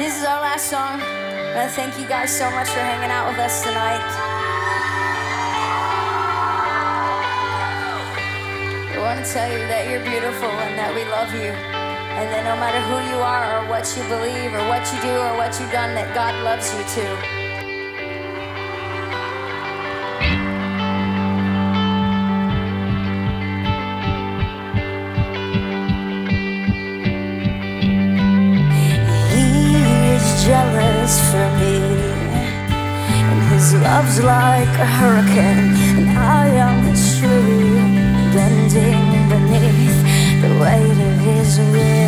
This is our last song. And I thank you guys so much for hanging out with us tonight. I want to tell you that you're beautiful and that we love you. And that no matter who you are or what you believe or what you do or what you've done, that God loves you too. Love's like a hurricane, and I am tree bending beneath the weight of his wind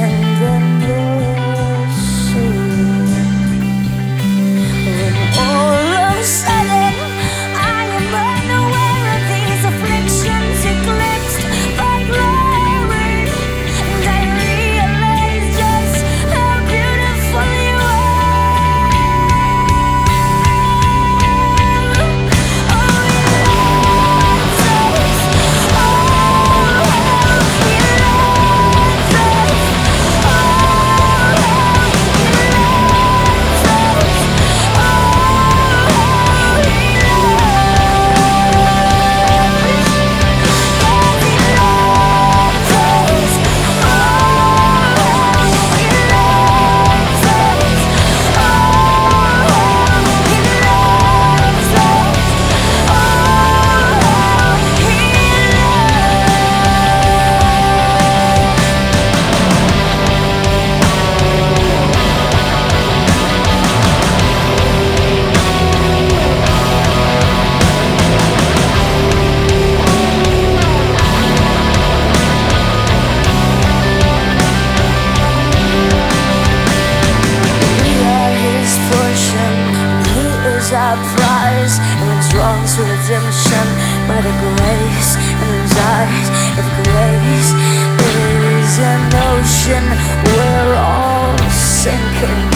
And and it's drawn to redemption by the grace and the eyes of grace. is an ocean we're all sinking.